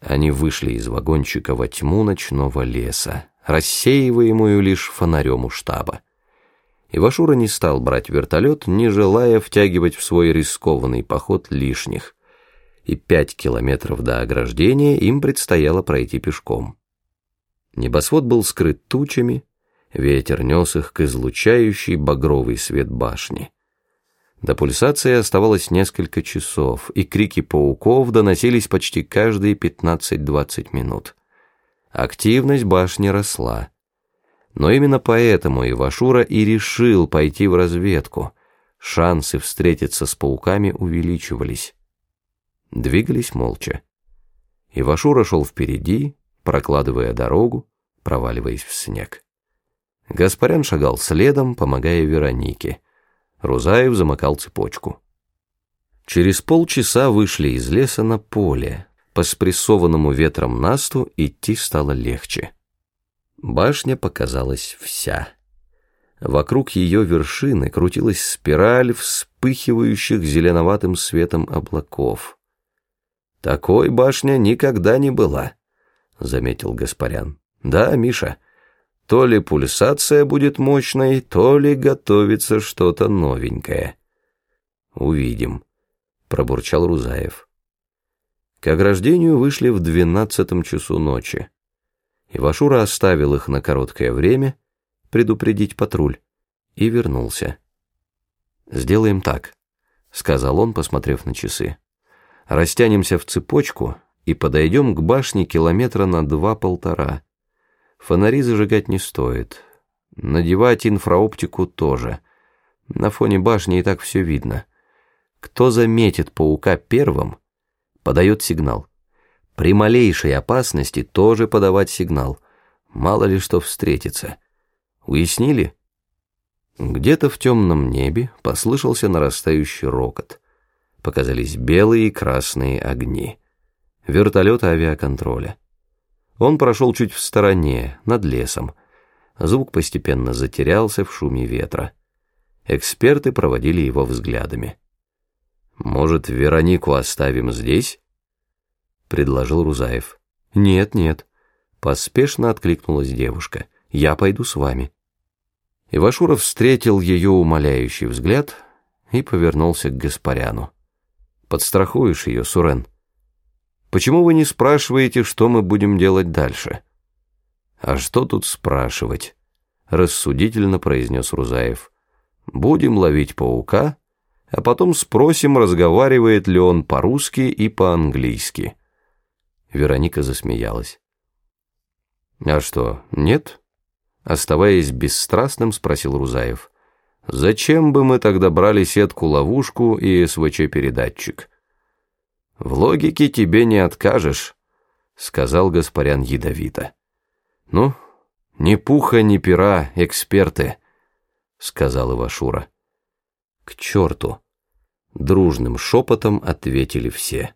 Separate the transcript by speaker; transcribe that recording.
Speaker 1: Они вышли из вагончика во тьму ночного леса, рассеиваемую лишь фонарем у штаба. Ивашура не стал брать вертолет, не желая втягивать в свой рискованный поход лишних, и пять километров до ограждения им предстояло пройти пешком. Небосвод был скрыт тучами, ветер нес их к излучающей багровый свет башни. До пульсации оставалось несколько часов, и крики пауков доносились почти каждые 15-20 минут. Активность башни росла. Но именно поэтому Ивашура и решил пойти в разведку. Шансы встретиться с пауками увеличивались. Двигались молча. Ивашура шел впереди, прокладывая дорогу, проваливаясь в снег. Гаспарян шагал следом, помогая Веронике. Рузаев замыкал цепочку. Через полчаса вышли из леса на поле. По спрессованному ветром насту идти стало легче. Башня показалась вся. Вокруг ее вершины крутилась спираль вспыхивающих зеленоватым светом облаков. «Такой башня никогда не была», — заметил Гаспарян. «Да, Миша, то ли пульсация будет мощной, то ли готовится что-то новенькое. Увидим, пробурчал Рузаев. К ограждению вышли в двенадцатом часу ночи. Ивашура оставил их на короткое время, предупредить патруль, и вернулся. «Сделаем так», — сказал он, посмотрев на часы. «Растянемся в цепочку и подойдем к башне километра на два-полтора. Фонари зажигать не стоит. Надевать инфраоптику тоже. На фоне башни и так все видно. Кто заметит паука первым, подает сигнал. При малейшей опасности тоже подавать сигнал. Мало ли что встретится. Уяснили? Где-то в темном небе послышался нарастающий рокот. Показались белые и красные огни. Вертолет авиаконтроля. Он прошел чуть в стороне, над лесом. Звук постепенно затерялся в шуме ветра. Эксперты проводили его взглядами. «Может, Веронику оставим здесь?» — предложил Рузаев. «Нет, нет», — поспешно откликнулась девушка. «Я пойду с вами». Ивашуров встретил ее умоляющий взгляд и повернулся к Гаспаряну. «Подстрахуешь ее, Сурен?» Почему вы не спрашиваете, что мы будем делать дальше? А что тут спрашивать? Рассудительно произнес Рузаев. Будем ловить паука, а потом спросим, разговаривает ли он по-русски и по-английски. Вероника засмеялась. А что, нет? Оставаясь бесстрастным, спросил Рузаев. Зачем бы мы тогда брали сетку-ловушку и СВЧ-передатчик? «В логике тебе не откажешь», — сказал Гаспарян ядовито. «Ну, ни пуха, ни пера, эксперты», — сказал Ивашура. «К черту!» — дружным шепотом ответили все.